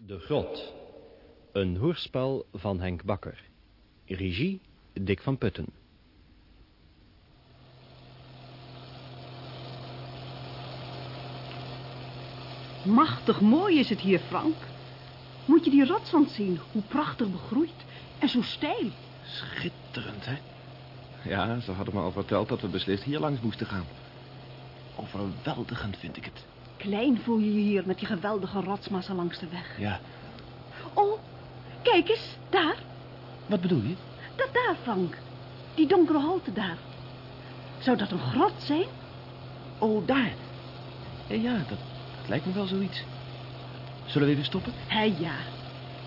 De Grot. Een hoorspel van Henk Bakker. Regie Dick van Putten. Machtig mooi is het hier, Frank. Moet je die rotswand zien, hoe prachtig begroeid en zo steil. Schitterend, hè? Ja, ze hadden me al verteld dat we beslist hier langs moesten gaan. Overweldigend vind ik het. Klein voel je je hier met die geweldige rotsmassa langs de weg. Ja, Oh, kijk eens, daar. wat bedoel je? Dat daar, Frank. Die donkere holte daar. Zou dat een grot zijn? Oh, daar. Ja, ja dat, dat lijkt me wel zoiets. Zullen we even stoppen? Hé, ja.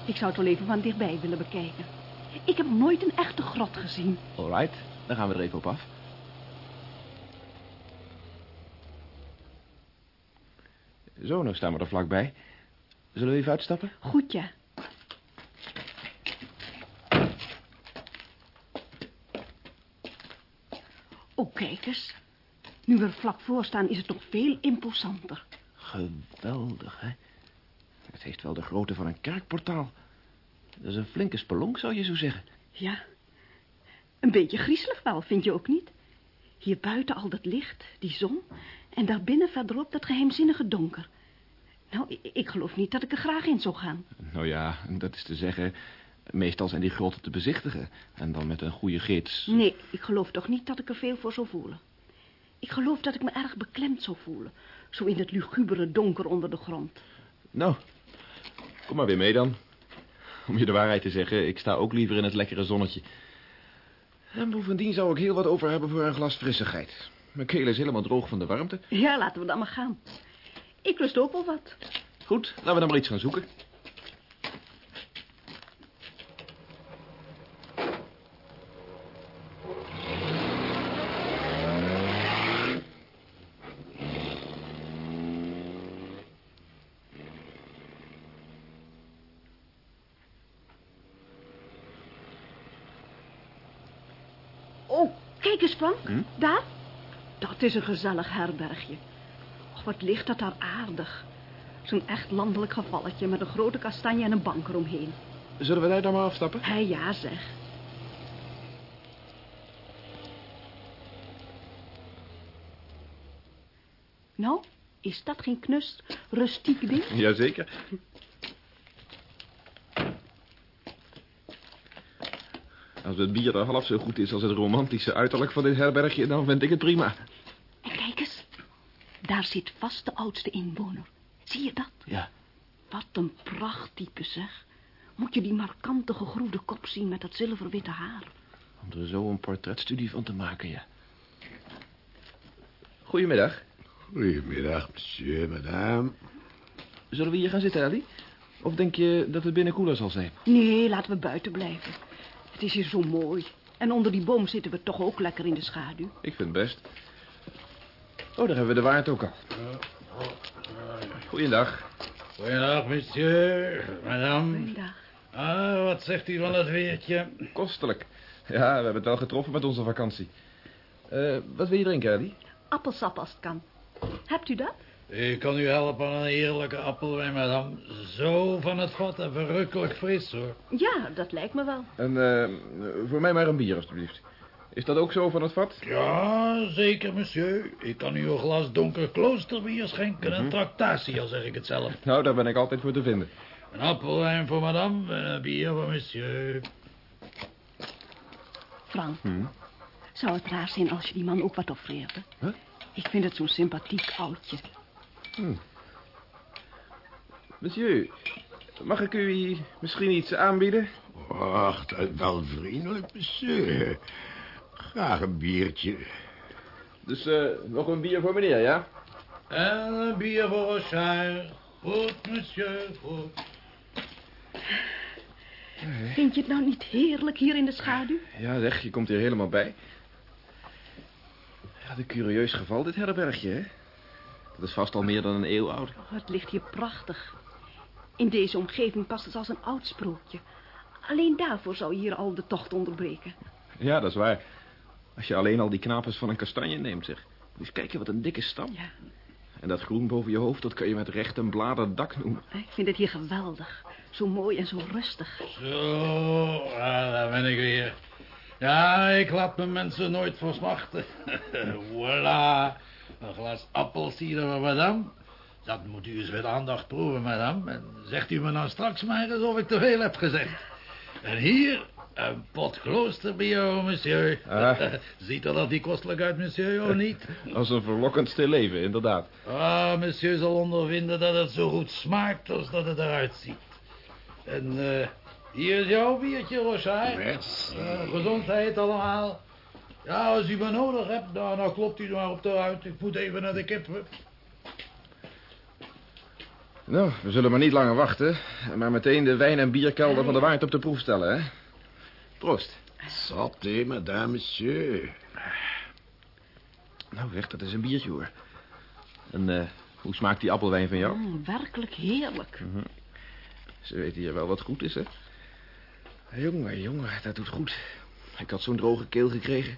Ik zou het wel even van dichtbij willen bekijken. Ik heb nooit een echte grot gezien. Alright, dan gaan we er even op af. Zo, nou staan we er vlakbij. Zullen we even uitstappen? Goed, ja. Oh, kijk eens. Nu we er vlak voor staan, is het nog veel imposanter. Geweldig, hè? Het heeft wel de grootte van een kerkportaal. Dat is een flinke spelonk, zou je zo zeggen. Ja. Een beetje griezelig wel, vind je ook niet? Hier buiten al dat licht, die zon... en daarbinnen verderop dat geheimzinnige donker. Nou, ik, ik geloof niet dat ik er graag in zou gaan. Nou ja, dat is te zeggen... Meestal zijn die grotten te bezichtigen. En dan met een goede gids. Nee, ik geloof toch niet dat ik er veel voor zou voelen. Ik geloof dat ik me erg beklemd zou voelen. Zo in het lugubere donker onder de grond. Nou, kom maar weer mee dan. Om je de waarheid te zeggen, ik sta ook liever in het lekkere zonnetje. En bovendien zou ik heel wat over hebben voor een glas frissigheid. Mijn keel is helemaal droog van de warmte. Ja, laten we dan maar gaan. Ik lust ook wel wat. Goed, laten we dan maar iets gaan zoeken. Oh, kijk eens, Frank. Hm? Daar. Dat is een gezellig herbergje. Och, wat ligt dat daar aardig. Zo'n echt landelijk gevalletje met een grote kastanje en een bank eromheen. Zullen we daar dan maar afstappen? Hé, ja, zeg. Nou, is dat geen knus, rustiek ding? Jazeker. Als het bier er half zo goed is als het romantische uiterlijk van dit herbergje... dan vind ik het prima. Daar zit vast de oudste inwoner. Zie je dat? Ja, Wat een prachttype, zeg. Moet je die markante gegroefde kop zien met dat zilverwitte haar. om er zo een portretstudie van te maken, ja. Goedemiddag. Goedemiddag, monsieur, madame. Zullen we hier gaan zitten, Ellie? Of denk je dat het binnen koeler zal zijn? Nee, laten we buiten blijven. Het is hier zo mooi. En onder die boom zitten we toch ook lekker in de schaduw. Ik vind het best. Oh, daar hebben we de waard ook al. Goeiedag. Goedendag, monsieur, madame. Goeiedag. Ah, wat zegt u van het weertje? Kostelijk. Ja, we hebben het wel getroffen met onze vakantie. Eh, wat wil je drinken, Ellie? Appelsap als het kan. Hebt u dat? Ik kan u helpen aan een heerlijke appelwijn, madame. Zo van het vat en verrukkelijk fris, hoor. Ja, dat lijkt me wel. En eh, voor mij maar een bier, alstublieft. Is dat ook zo van het vat? Ja, zeker, monsieur. Ik kan u een glas donker kloosterbier schenken en tractatie, al zeg ik het zelf. Nou, daar ben ik altijd voor te vinden. Een appelwijn voor madame en een bier voor monsieur. Frank, Hm? zou het raar zijn als je die man ook wat offreerde? Huh? Ik vind het zo'n sympathiek oudje. Monsieur, mag ik u misschien iets aanbieden? Ach, dat is wel vriendelijk, monsieur. Graag een biertje. Dus eh, nog een bier voor meneer, ja? En een bier voor Rochard. Goed, monsieur, goed. Vind je het nou niet heerlijk hier in de schaduw? Ja, zeg, je komt hier helemaal bij. Ja, een curieus geval, dit herbergje, hè? Dat is vast al meer dan een eeuw oud. Oh, het ligt hier prachtig. In deze omgeving past het als een oud sprookje. Alleen daarvoor zou je hier al de tocht onderbreken. Ja, dat is waar. Als je alleen al die knapers van een kastanje neemt, zeg. Moet je eens kijken, wat een dikke stam. Ja. En dat groen boven je hoofd, dat kan je met recht een bladerdak noemen. Ik vind het hier geweldig. Zo mooi en zo rustig. Zo, ah, daar ben ik weer. Ja, ik laat mijn mensen nooit versmachten. voilà, een glas appelsieder, madame. Dat moet u eens met aandacht proeven, madame. En zegt u me nou straks maar eens of ik te veel heb gezegd. En hier, een pot kloosterbier, monsieur. Ah. Ziet er dat die kostelijk uit, monsieur, of niet? Als een verlokkend stil leven, inderdaad. Ah, monsieur zal ondervinden dat het zo goed smaakt als dat het eruit ziet. En eh, hier is jouw biertje, Rochard. Merci. Eh, gezondheid allemaal. Ja, als u me nodig hebt, dan, dan klopt u maar op de ruit. Ik moet even naar de kippen. Nou, we zullen maar niet langer wachten. Maar meteen de wijn- en bierkelder van de waard op de proef stellen, hè? Proost. Santé, madame, monsieur. Nou, zeg, dat is een biertje, hoor. En eh, hoe smaakt die appelwijn van jou? Mm, werkelijk heerlijk. Ze weten hier wel wat goed is, hè? Jongen, jongen, dat doet goed. Ik had zo'n droge keel gekregen.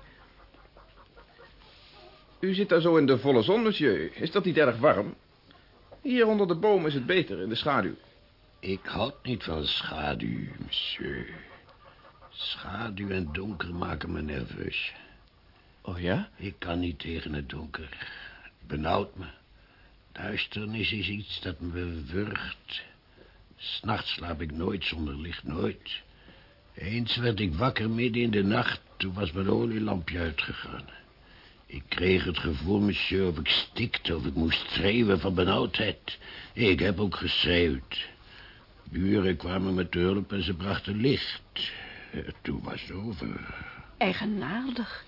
U zit daar zo in de volle zon, monsieur. Is dat niet erg warm? Hier onder de boom is het beter, in de schaduw. Ik houd niet van schaduw, monsieur. Schaduw en donker maken me nerveus. Oh ja? Ik kan niet tegen het donker. Het benauwt me. Duisternis is iets dat me wurgt. S'nachts slaap ik nooit zonder licht, nooit. Eens werd ik wakker midden in de nacht. Toen was mijn olielampje uitgegaan. Ik kreeg het gevoel, monsieur, of ik stikte... of ik moest schreeuwen van benauwdheid. Ik heb ook geschreeuwd. Buren kwamen met hulp en ze brachten licht. Eh, Toen was het over. Eigenaardig.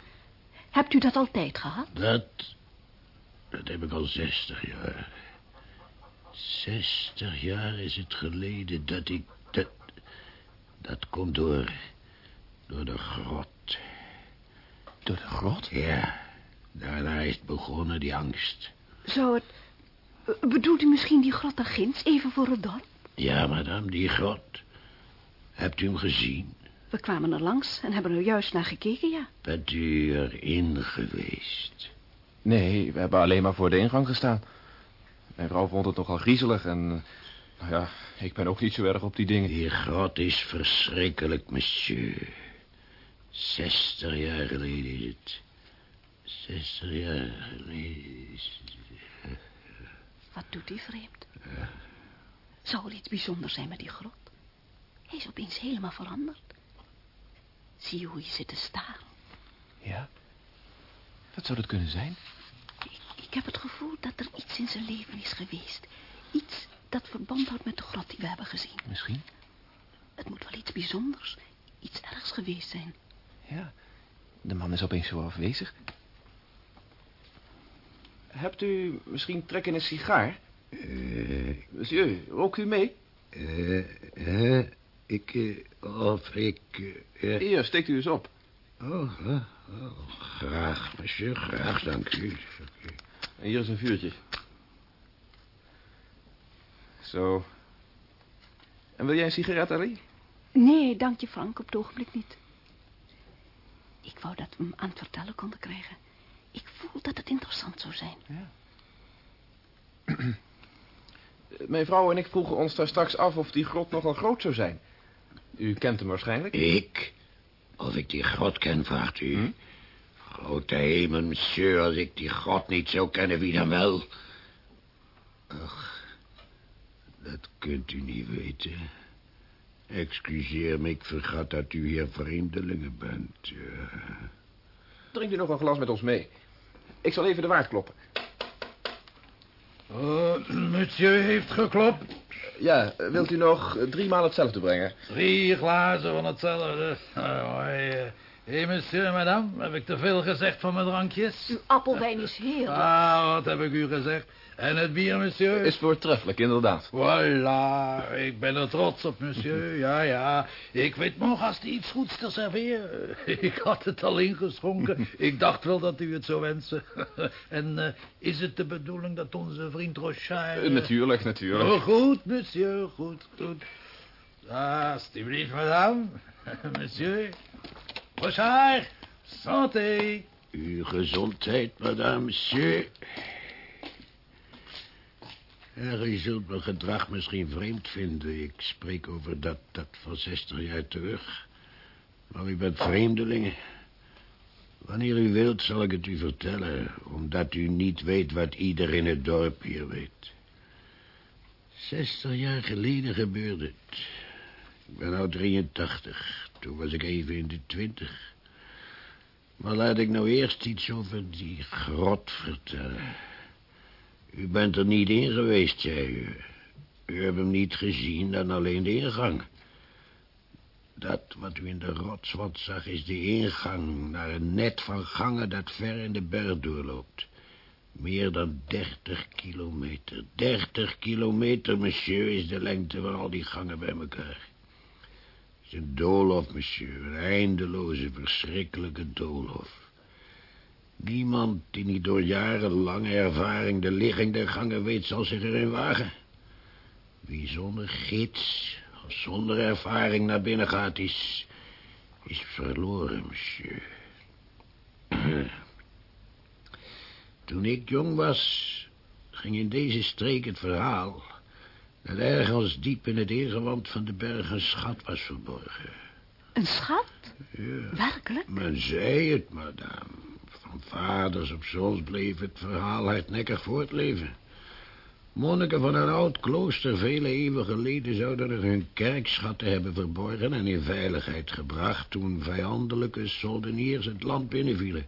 Hebt u dat altijd gehad? Dat... dat heb ik al zestig jaar. Zestig jaar is het geleden dat ik... dat... dat komt door... door de grot. Door de grot? Ja, daarna is het begonnen, die angst. Zou het... eh, Bedoelt u misschien die grot daar ginds, even voor het dorp? Ja, madame, die grot. Hebt u hem gezien? We kwamen er langs en hebben er juist naar gekeken, ja. Bent u erin geweest? Nee, we hebben alleen maar voor de ingang gestaan. Mijn vrouw vond het nogal griezelig en... Nou ja, ik ben ook niet zo erg op die dingen. Die grot is verschrikkelijk, monsieur. Zestig jaar geleden is het. Zestig jaar geleden is het. Wat doet hij vreemd? Zou er iets bijzonders zijn met die grot? Hij is opeens helemaal veranderd. Zie je hoe je zit te staren? Ja? Wat zou dat kunnen zijn? Ik, ik heb het gevoel dat er iets in zijn leven is geweest. Iets dat verband houdt met de grot die we hebben gezien. Misschien? Het moet wel iets bijzonders, iets ergs geweest zijn. Ja. De man is opeens zo afwezig. Hebt u misschien trek in een sigaar? Eh, Monsieur, rookt u mee? eh, hè? Ik, eh, of ik, eh, eh, Hier, steekt u eens op. oh, oh, graag, monsieur, graag, dank u. En hier is een vuurtje. Zo. En wil jij een sigaret, Ali? Nee, dank je Frank, op het ogenblik niet. Ik wou dat we hem aan het vertellen konden krijgen. Ik voel dat het interessant zou zijn. Mijn vrouw en ik vroegen ons daar straks af of die grot nogal groot zou zijn. U kent hem waarschijnlijk. Ik? Of ik die grot ken, vraagt u? Grote hemel, monsieur, als ik die grot niet zou kennen, wie dan wel? Ach, dat kunt u niet weten. Excuseer me, ik vergat dat u hier vreemdelingen bent. eh. Drink u nog een glas met ons mee. Ik zal even de waard kloppen. Oh, monsieur heeft geklopt. Ja, wilt u nog drie maal hetzelfde brengen? Drie glazen van hetzelfde. Hé, hey, monsieur, madame, heb ik te veel gezegd van mijn drankjes? Uw appelwijn is heerlijk. Ah, wat heb ik u gezegd? En het bier, monsieur? Is voortreffelijk, inderdaad. Voilà, ik ben er trots op, monsieur. Ja, ja, ik weet nog als iets goeds te serveren. Ik had het al ingeschonken. Ik dacht wel dat u het zou wensen. En eh, is het de bedoeling dat onze vriend Rochard... Eh, natuurlijk, natuurlijk. Oh, goed, monsieur, goed, goed. Ah, alsjeblieft, madame. Monsieur. Rochard, santé. Uw gezondheid, madame, monsieur. Ja, je zult mijn gedrag misschien vreemd vinden. Ik spreek over dat, dat van 60 jaar terug. Maar u bent vreemdelingen. Wanneer u wilt, zal ik het u vertellen... omdat u niet weet wat ieder in het dorp hier weet. 60 jaar geleden gebeurde het. Ik ben nu 83. Toen was ik even in de twintig. Maar laat ik nou eerst iets over die grot vertellen. U bent er niet in geweest, zei u. U hebt hem niet gezien dan alleen de ingang. Dat wat u in de rotswand zag is de ingang naar een net van gangen dat ver in de berg doorloopt. Meer dan dertig kilometer. Dertig kilometer, monsieur, is de lengte van al die gangen bij elkaar. Is een doolhof, monsieur. Een eindeloze, verschrikkelijke doolhof. Niemand die niet door jarenlange ervaring de ligging der gangen weet, zal zich erin wagen. Wie zonder gids zonder ervaring naar binnen gaat, is, is verloren, monsieur. Toen ik jong was, ging in deze streek het verhaal... dat ergens diep in het ingewand van de berg een schat was verborgen. Een schat? Ja, Werkelijk? men zei het, madame. Van vaders op zoons bleef het verhaal hardnekkig voortleven. Monniken van een oud klooster vele eeuwen geleden zouden er hun kerkschatten hebben verborgen en in veiligheid gebracht toen vijandelijke soldeniers het land binnenvielen.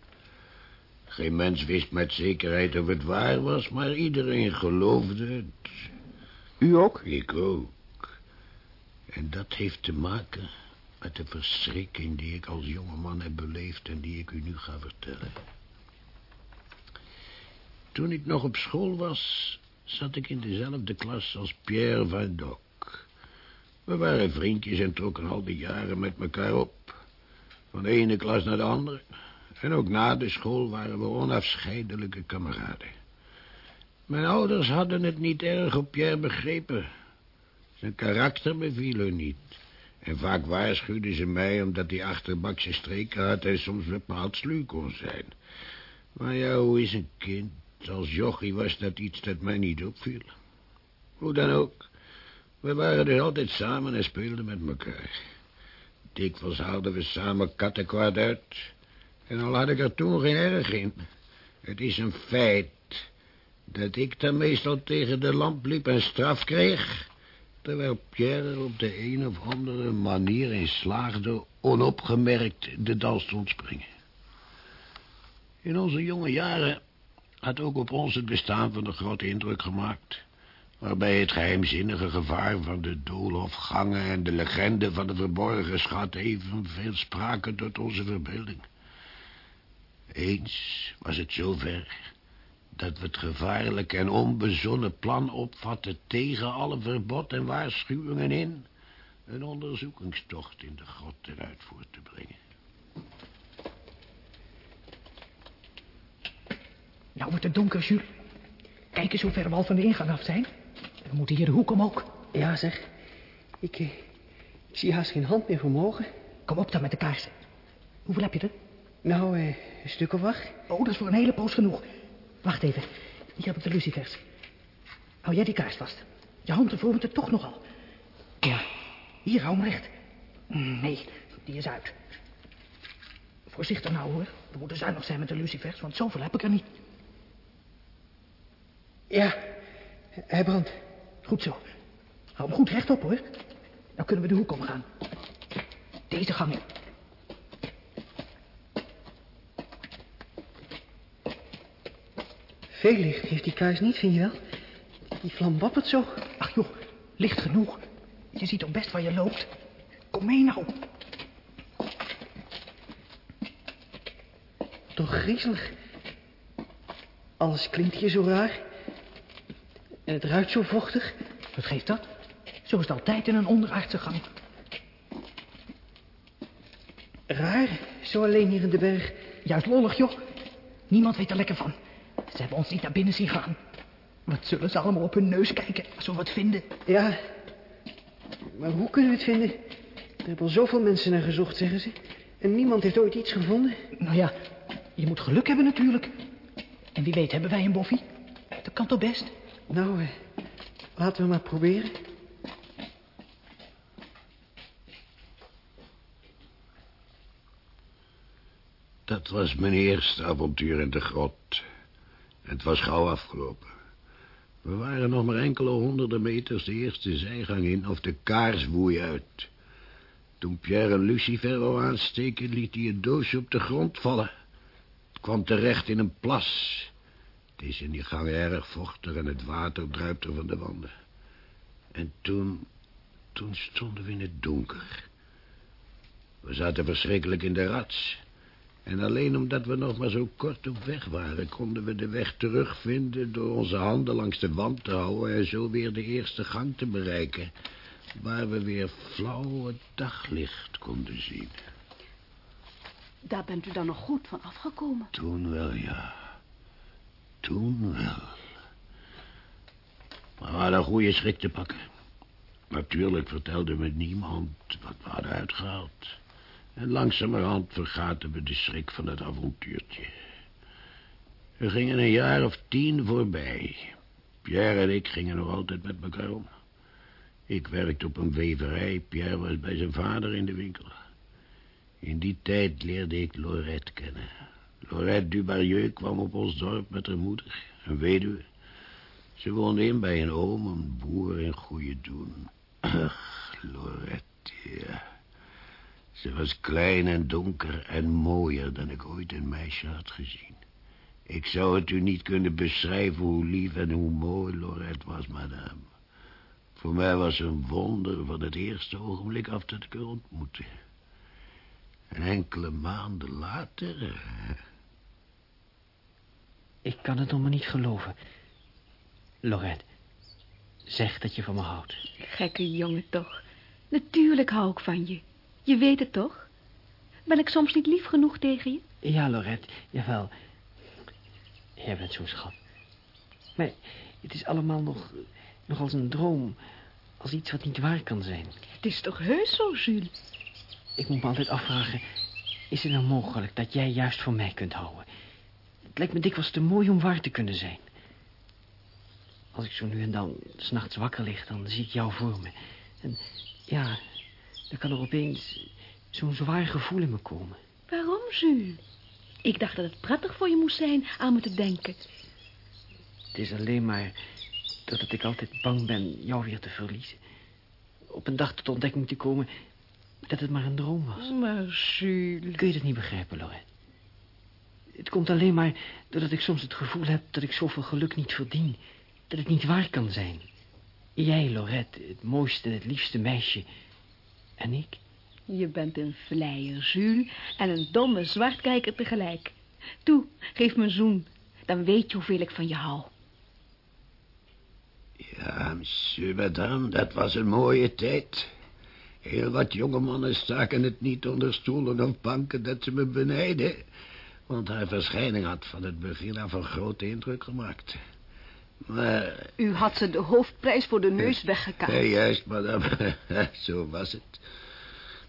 Geen mens wist met zekerheid of het waar was, maar iedereen geloofde het. U ook? Ik ook. En dat heeft te maken met de verschrikking die ik als jongeman heb beleefd en die ik u nu ga vertellen. Toen ik nog op school was, zat ik in dezelfde klas als Pierre Van. We waren vriendjes en trokken al die jaren met elkaar op. Van de ene klas naar de andere. En ook na de school waren we onafscheidelijke kameraden. Mijn ouders hadden het niet erg op Pierre begrepen. Zijn karakter beviel hun niet. En vaak waarschuwden ze mij omdat hij achterbakse streken had... en soms bepaald sluw kon zijn. Maar ja, hoe is een kind? Als jochie was dat iets dat mij niet opviel. Hoe dan ook. We waren dus altijd samen en speelden met elkaar. Dikwijls haalden we samen kattenkwaad uit... En al had ik er toen geen erg in. Het is een feit dat ik dan meestal tegen de lamp liep en straf kreeg... terwijl Pierre er op de een of andere manier in slaagde... onopgemerkt de dans te ontspringen. In onze jonge jaren had ook op ons het bestaan van de grote indruk gemaakt... waarbij het geheimzinnige gevaar van de doolhofgangen... en de legende van de verborgen schat evenveel spraken tot onze verbeelding. Eens was het zover dat we het gevaarlijke en onbezonnen plan opvatten... tegen alle verbod en waarschuwingen in... een onderzoekingstocht in de grot ten uitvoer te brengen. Nou wordt het donker, Jules. Kijk eens hoe ver we al van de ingang af zijn. We moeten hier de hoek om ook. Ja, zeg. Ik, eh, ik zie haast geen hand meer vermogen. Kom op dan met de kaarsen. Hoeveel heb je er? Nou, eh, een stuk of acht. Oh, dat is voor een hele poos genoeg. Wacht even. Hier heb ik de lucifers. Hou jij die kaars vast. Je hand ervoor moet het toch nogal. Ja, hier, hou hem recht. Nee, die is uit. Voorzichtig nou, hoor. We moeten zuinig zijn met de lucifers, want zoveel heb ik er niet. Ja, hij brandt. Goed zo. Hou hem goed rechtop, hoor. Dan kunnen we de hoek omgaan. Deze gang in. Veel licht heeft die kaars niet, vind je wel? Die vlam wappert zo. Ach joh, licht genoeg. Je ziet toch best waar je loopt. Kom mee nou. Toch griezelig. Alles klinkt hier zo raar. En het ruikt zo vochtig. Wat geeft dat? Zo is het altijd in een onderaardse gang. Raar, zo alleen hier in de berg. Juist lollig, joh. Niemand weet er lekker van. Ze hebben ons niet naar binnen zien gaan. Wat zullen ze allemaal op hun neus kijken als we wat vinden? Ja, maar hoe kunnen we het vinden? Er hebben al zoveel mensen naar gezocht, zeggen ze. En niemand heeft ooit iets gevonden. Nou ja, je moet geluk hebben natuurlijk. En wie weet hebben wij een boffie. Dat kan toch best? Nou, eh, Laten we maar proberen. Dat was mijn eerste avontuur in de grot. Het was gauw afgelopen. We waren nog maar enkele honderden meters de eerste zijgang in... of de kaars woei uit. Toen Pierre een lucifer wou aansteken... liet hij een doosje op de grond vallen. Het kwam terecht in een plas. Het is in die gang erg vochtig... en het water druipt van de wanden. En toen... toen stonden we in het donker. We zaten verschrikkelijk in de rats... En alleen omdat we nog maar zo kort op weg waren... konden we de weg terugvinden door onze handen langs de wand te houden... en zo weer de eerste gang te bereiken... waar we weer flauw het daglicht konden zien. Daar bent u dan nog goed van afgekomen. Toen wel, ja. Toen wel. Maar we hadden een goede schrik te pakken. Natuurlijk vertelde me niemand wat we hadden uitgehaald... En langzamerhand vergaten we de schrik van het avontuurtje. We gingen een jaar of tien voorbij. Pierre en ik gingen nog altijd met elkaar om. Ik werkte op een weverij. Pierre was bij zijn vader in de winkel. In die tijd leerde ik Lorette kennen. Lorette Dubarieux kwam op ons dorp met haar moeder, een weduwe. Ze woonde in bij een oom, een boer in goede doen. Ach, Lorette, ja. Ze was klein en donker en mooier dan ik ooit een meisje had gezien. Ik zou het u niet kunnen beschrijven hoe lief en hoe mooi Lorette was, madame. Voor mij was ze een wonder van het eerste ogenblik af dat ik haar ontmoette. En enkele maanden later... Ik kan het nog maar niet geloven. Lorette, zeg dat je van me houdt. Gekke jongen toch. Natuurlijk hou ik van je. Je weet het toch? Ben ik soms niet lief genoeg tegen je? Ja, Lorette, jawel. Jij bent zo'n schat. Maar het is allemaal nog, nog als een droom. Als iets wat niet waar kan zijn. Het is toch heus zo, Jules? Ik moet me altijd afvragen... is het nou mogelijk dat jij juist voor mij kunt houden? Het lijkt me dikwijls te mooi om waar te kunnen zijn. Als ik zo nu en dan s'nachts wakker lig... dan zie ik jou voor me. En ja, dan kan er opeens zo'n zwaar gevoel in me komen. Waarom, Jules? Ik dacht dat het prettig voor je moest zijn aan me te denken. Het is alleen maar doordat ik altijd bang ben jou weer te verliezen. Op een dag tot ontdekking te komen dat het maar een droom was. Maar, Jules... Kun je dat niet begrijpen, Lorette? Het komt alleen maar doordat ik soms het gevoel heb dat ik zoveel geluk niet verdien. Dat het niet waar kan zijn. Jij, Lorette, het mooiste en het liefste meisje. En ik? Je bent een vleier, Jules, en een domme zwartkijker tegelijk. Toe, geef me een zoen. Dan weet je hoeveel ik van je hou. Ja, monsieur, madame, dat was een mooie tijd. Heel wat jonge mannen staken het niet onder stoelen of banken dat ze me benijden. Want haar verschijning had van het begin af een grote indruk gemaakt. Maar... U had ze de hoofdprijs voor de neus weggekaald. Ja, juist, madame. Zo was het.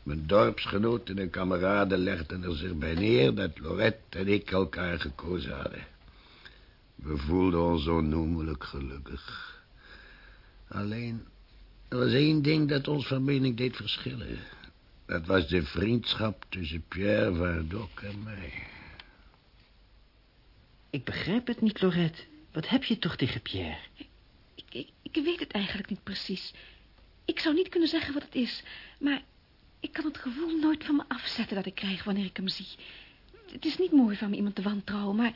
Mijn dorpsgenoten en kameraden legden er zich bij neer... dat Lorette en ik elkaar gekozen hadden. We voelden ons onnoemelijk gelukkig. Alleen, er was één ding dat ons van mening deed verschillen. Dat was de vriendschap tussen Pierre Vardoc en mij. Ik begrijp het niet, Lorette. Wat heb je toch tegen Pierre? Ik, ik, ik weet het eigenlijk niet precies. Ik zou niet kunnen zeggen wat het is, maar ik kan het gevoel nooit van me afzetten dat ik krijg wanneer ik hem zie. Het is niet mooi van me iemand te wantrouwen, maar...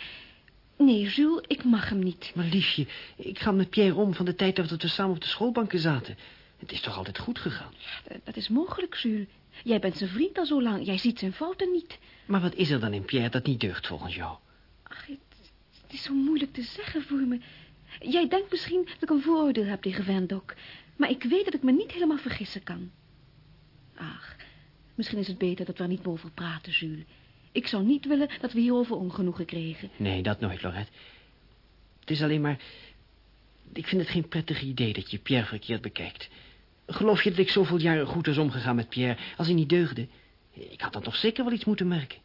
Nee, Jules, ik mag hem niet. Maar liefje, ik ga met Pierre om van de tijd dat we samen op de schoolbanken zaten. Het is toch altijd goed gegaan? Ja, dat is mogelijk, Jules. Jij bent zijn vriend al zo lang. Jij ziet zijn fouten niet. Maar wat is er dan in Pierre dat niet deugt volgens jou? Ach, het, is zo moeilijk te zeggen voor me. Jij denkt misschien dat ik een vooroordeel heb tegen Vendok. Maar ik weet dat ik me niet helemaal vergissen kan. Ach, misschien is het beter dat we er niet meer praten, Jules. Ik zou niet willen dat we hierover ongenoegen kregen. Nee, dat nooit, Lorette. Het is alleen maar... Ik vind het geen prettig idee dat je Pierre verkeerd bekijkt. Geloof je dat ik zoveel jaren goed was omgegaan met Pierre... als hij niet deugde? Ik had dan toch zeker wel iets moeten merken.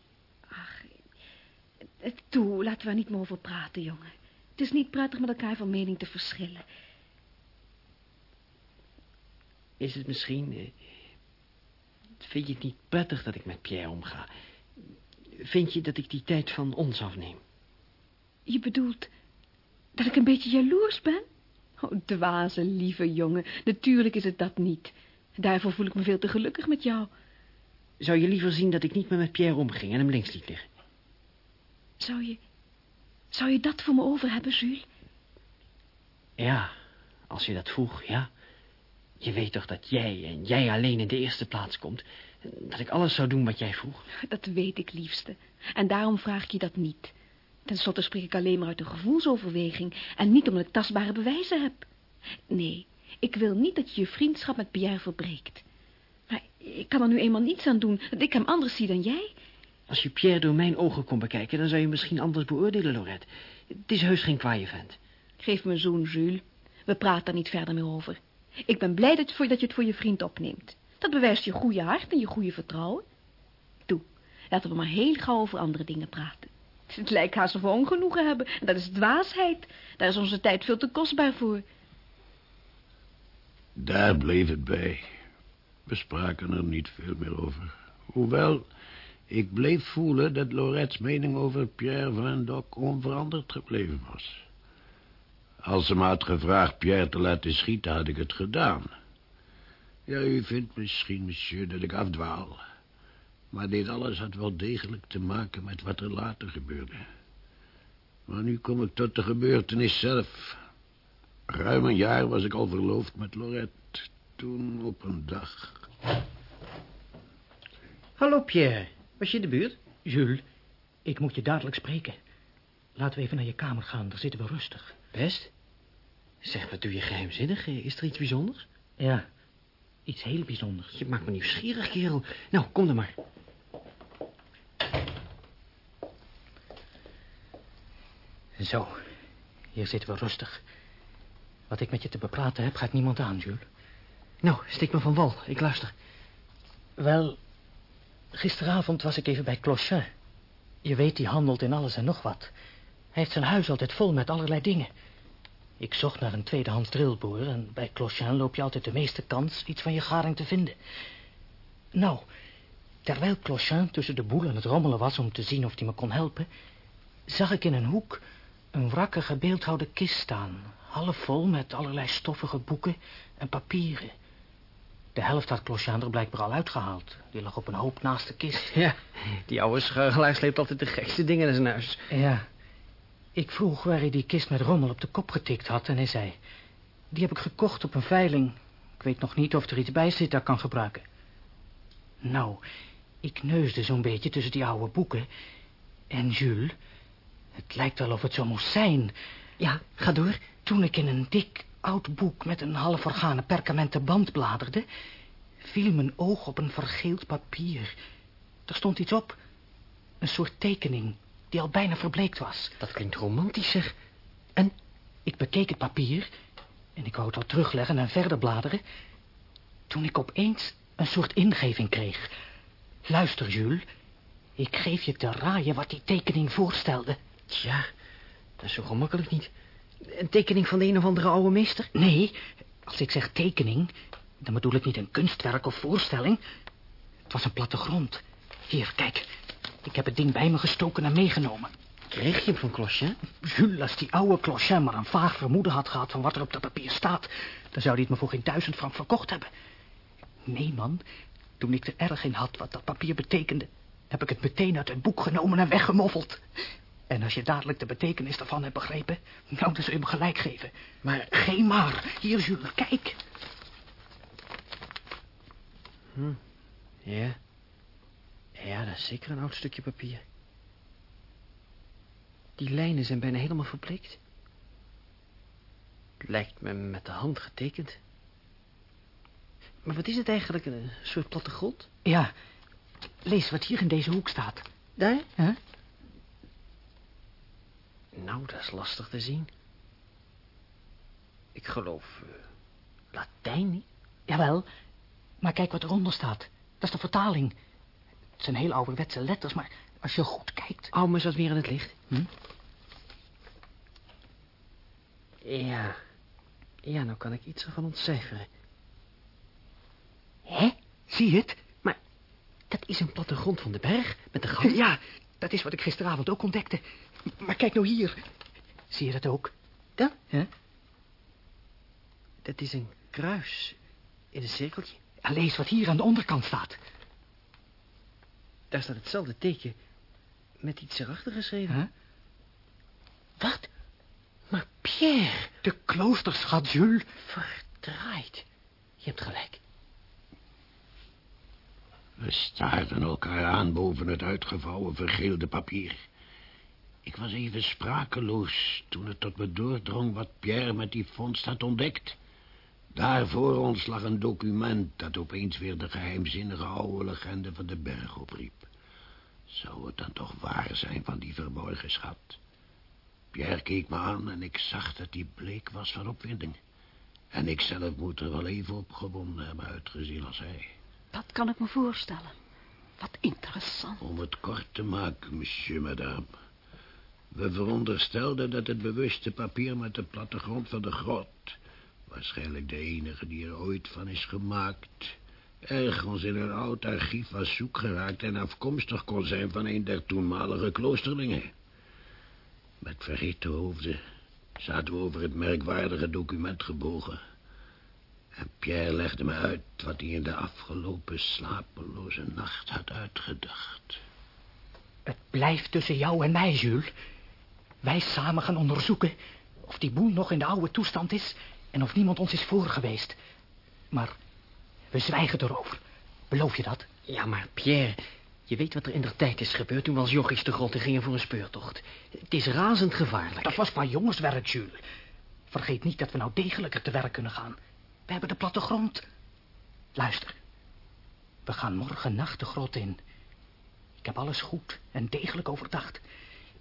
Ach, toe, laten we er niet meer over praten, jongen. Het is niet prettig met elkaar van mening te verschillen. is het misschien... eh, vind je het niet prettig dat ik met Pierre omga? Vind je dat ik die tijd van ons afneem? Je bedoelt dat ik een beetje jaloers ben? Oh, dwaze, lieve jongen. Natuurlijk is het dat niet. Daarvoor voel ik me veel te gelukkig met jou. Zou je liever zien dat ik niet meer met Pierre omging en hem links liet liggen? Zou je... Zou je dat voor me over hebben, Jules? Ja, als je dat vroeg, ja. Je weet toch dat jij en jij alleen in de eerste plaats komt. Dat ik alles zou doen wat jij vroeg. Dat weet ik, liefste. En daarom vraag ik je dat niet. Ten slotte spreek ik alleen maar uit een gevoelsoverweging... en niet omdat ik tastbare bewijzen heb. Nee, ik wil niet dat je je vriendschap met Pierre verbreekt. Maar ik kan er nu eenmaal niets aan doen... dat ik hem anders zie dan jij. Als je Pierre door mijn ogen kon bekijken... dan zou je misschien anders beoordelen, Lorette. Het is heus geen kwaaie vent. Geef me een zoen, Jules. We praten daar niet verder meer over. Ik ben blij dat, voor, dat je het voor je vriend opneemt. Dat bewijst je goede hart en je goede vertrouwen. Toe, laten we maar heel gauw over andere dingen praten. Het lijkt haast of we ongenoegen hebben. En dat is dwaasheid. Daar is onze tijd veel te kostbaar voor. Daar bleef het bij. We spraken er niet veel meer over. Hoewel, ik bleef voelen dat Lorette's mening over Pierre van Doc onveranderd gebleven was. Als ze me had gevraagd Pierre te laten schieten, had ik het gedaan. Ja, u vindt misschien, monsieur, dat ik afdwaal. Maar dit alles had wel degelijk te maken met wat er later gebeurde. Maar nu kom ik tot de gebeurtenis zelf. Ruim een jaar was ik al verloofd met Lorette. Toen op een dag... Hallo, Pierre. Was je in de buurt? Jules, ik moet je dadelijk spreken. Laten we even naar je kamer gaan, daar zitten we rustig. Best? Zeg, wat doe je geheimzinnig? Is er iets bijzonders? Ja, iets heel bijzonders. Je maakt me nieuwsgierig, kerel. Nou, kom dan maar. Zo, hier zitten we rustig. Wat ik met je te bepraten heb, gaat niemand aan, Jules. Nou, steek me van wal. Ik luister. Wel, gisteravond was ik even bij Clochin. Je weet, die handelt in alles en nog wat. Hij heeft zijn huis altijd vol met allerlei dingen. Ik zocht naar een tweedehands drillboor... en bij Clochin loop je altijd de meeste kans iets van je garing te vinden. Nou, terwijl Clochin tussen de boel en het rommelen was... om te zien of hij me kon helpen... zag ik in een hoek een wrakkige beeldhouden kist staan... half vol met allerlei stoffige boeken en papieren. De helft had Clochin er blijkbaar al uitgehaald. Die lag op een hoop naast de kist. Ja, die oude scharrelaar sleept altijd de gekste dingen in zijn huis. Ja. Ik vroeg waar hij die kist met rommel op de kop getikt had en hij zei... Die heb ik gekocht op een veiling. Ik weet nog niet of er iets bij zit dat ik kan gebruiken. Nou, ik neusde zo'n beetje tussen die oude boeken. En Jules, het lijkt wel of het zo moest zijn. Ja, ga door. Toen ik in een dik oud boek met een half organe perkamenten band bladerde... viel mijn oog op een vergeeld papier. Er stond iets op. Een soort tekening die al bijna verbleekt was. Dat klinkt romantisch, zeg. En ik bekeek het papier... en ik wou het al terugleggen en verder bladeren... toen ik opeens een soort ingeving kreeg. Luister, Jules. Ik geef je te raaien wat die tekening voorstelde. Tja, dat is zo gemakkelijk niet. Een tekening van de een of andere oude meester? Nee, als ik zeg tekening... dan bedoel ik niet een kunstwerk of voorstelling. Het was een plattegrond. Hier, kijk. Ik heb het ding bij me gestoken en meegenomen. Kreeg je hem van Clochin? Jules, als die oude Clochin maar een vaag vermoeden had gehad... van wat er op dat papier staat... dan zou hij het me voor geen duizend frank verkocht hebben. Nee, man. Toen ik er erg in had wat dat papier betekende... heb ik het meteen uit het boek genomen en weggemoffeld. En als je dadelijk de betekenis daarvan hebt begrepen... nou, dan zul je me gelijk geven. Maar geen maar. Hier, Jules, kijk. Hm, ja. Ja, dat is zeker een oud stukje papier. Die lijnen zijn bijna helemaal verbleekt. Het lijkt me met de hand getekend. Maar wat is het eigenlijk? Een soort plattegrond? Ja, lees wat hier in deze hoek staat. Daar? Huh? Nou, dat is lastig te zien. Ik geloof... Uh, Latijn niet? Jawel, maar kijk wat eronder staat. Dat is de vertaling. Het zijn heel ouderwetse letters, maar als je goed kijkt... Hou me eens wat meer in het licht. Hm? Ja. Ja, nou kan ik iets ervan ontcijferen. Hè? Zie je het? Maar dat is een plattegrond van de berg met de gang. Ja, dat is wat ik gisteravond ook ontdekte. Maar kijk nou hier. Zie je dat ook? Dan? Hè? Dat is een kruis in een cirkeltje. Ja, lees wat hier aan de onderkant staat. Daar staat hetzelfde teken met iets erachter geschreven. Huh? Wat? Maar Pierre, De kloosterschat, Jules. verdraaid. Je hebt gelijk. We staarden elkaar aan boven het uitgevouwen vergeelde papier. Ik was even sprakeloos toen het tot me doordrong wat Pierre met die vondst had ontdekt. Daar voor ons lag een document dat opeens weer de geheimzinnige oude legende van de berg opriep. Zou het dan toch waar zijn van die verborgen schat? Pierre keek me aan en ik zag dat hij bleek was van opwinding. En ik zelf moet er wel even opgewonden hebben uitgezien als hij. Dat kan ik me voorstellen. Wat interessant. Om het kort te maken, monsieur, madame. We veronderstelden dat het bewuste papier met de plattegrond van de grot... waarschijnlijk de enige die er ooit van is gemaakt... ergens in een oud archief was zoek geraakt... en afkomstig kon zijn van een der toenmalige kloosterlingen. Met verhitte hoofden zaten we over het merkwaardige document gebogen... En Pierre legde me uit wat hij in de afgelopen slapeloze nacht had uitgedacht. Het blijft tussen jou en mij, Jules. Wij samen gaan onderzoeken of die boel nog in de oude toestand is... en of niemand ons is voorgeweest. Maar we zwijgen erover. Beloof je dat? Ja, maar Pierre, je weet wat er in der tijd is gebeurd... toen we als jochies de grot in gingen voor een speurtocht. Het is razend gevaarlijk. Dat was maar jongenswerk, Jules. Vergeet niet dat we nou degelijker te werk kunnen gaan. We hebben de plattegrond. Luister. We gaan morgen nacht de grot in. Ik heb alles goed en degelijk overdacht.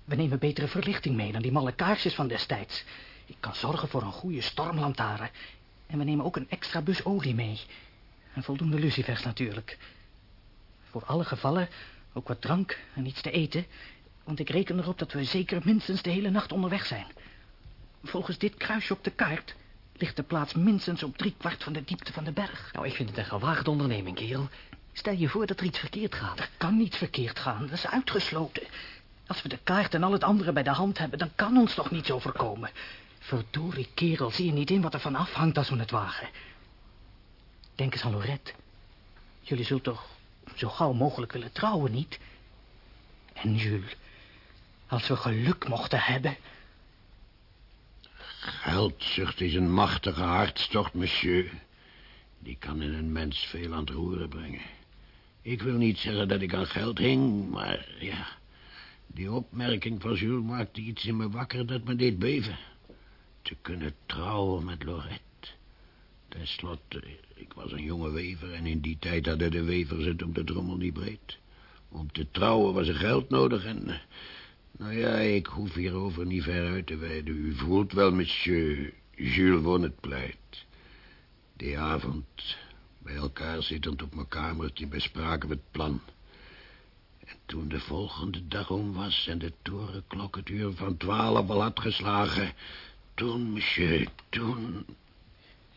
We nemen betere verlichting mee dan die malle kaarsjes van destijds. Ik kan zorgen voor een goede stormlantaarn. En we nemen ook een extra bus olie mee. En voldoende lucifers natuurlijk. Voor alle gevallen ook wat drank en iets te eten. Want ik reken erop dat we zeker minstens de hele nacht onderweg zijn. Volgens dit kruisje op de kaart ligt de plaats minstens op drie kwart van de diepte van de berg. Nou, ik vind het een gewaagde onderneming, kerel. Stel je voor dat er iets verkeerd gaat. Er kan niet verkeerd gaan, dat is uitgesloten. Als we de kaart en al het andere bij de hand hebben, dan kan ons toch niets overkomen. Verdorie, kerel, zie je niet in wat er van afhangt als we het wagen. Denk eens aan Lorette. Jullie zult toch zo gauw mogelijk willen trouwen, niet? En Jules, als we geluk mochten hebben... Geldzucht is een machtige hartstocht, monsieur. Die kan in een mens veel aan het roeren brengen. Ik wil niet zeggen dat ik aan geld hing, maar ja... Die opmerking van Jules maakte iets in me wakker dat me deed beven. Te kunnen trouwen met Lorette. Ten slotte, ik was een jonge wever... en in die tijd hadden de wevers het op de drommel niet breed. Om te trouwen was er geld nodig en... Nou ja, ik hoef hierover niet ver uit te wijden. U voelt wel, monsieur, Jules won het pleit. Die avond, bij elkaar zittend op mijn kamertje, bespraken we het plan. En toen de volgende dag om was en de torenklok het uur van twaalf al had geslagen... toen, monsieur, toen...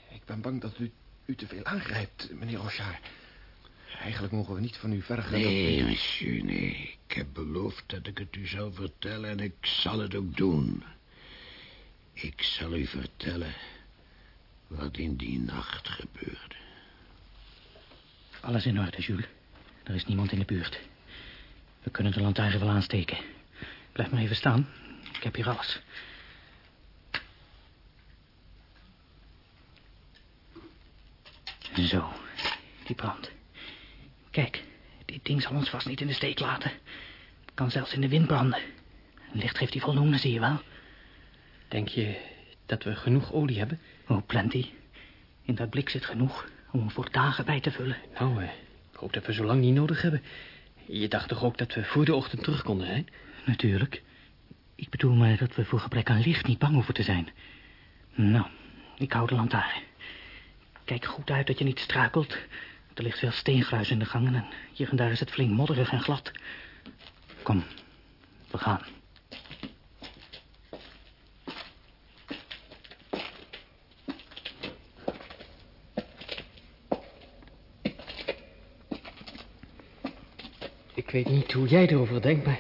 Ik ben bang dat u, u te veel aangrijpt, meneer Rochard. Eigenlijk mogen we niet van u vergen... dat- Nee, monsieur, nee. Ik heb beloofd dat ik het u zou vertellen en ik zal het ook doen. Ik zal u vertellen wat in die nacht gebeurde. Alles in orde, Jules. Er is niemand in de buurt. We kunnen de lantaarn wel aansteken. Blijf maar even staan. Ik heb hier alles. Zo, die brand. Kijk, dit ding zal ons vast niet in de steek laten. Het kan zelfs in de wind branden. Licht geeft hij voldoende, zie je wel. Denk je dat we genoeg olie hebben? Oh, plenty. In dat blik zit genoeg om hem voor dagen bij te vullen. Nou, eh, ik hoop dat we zo lang niet nodig hebben. Je dacht toch ook dat we voor de ochtend terug konden zijn? Natuurlijk. Ik bedoel maar dat we voor gebrek aan licht niet bang hoeven te zijn. Nou, ik hou de lantaarn. Kijk goed uit dat je niet struikelt. Er ligt veel steengruis in de gangen en hier en daar is het flink modderig en glad. Kom, we gaan. Ik weet niet hoe jij erover denkt, maar...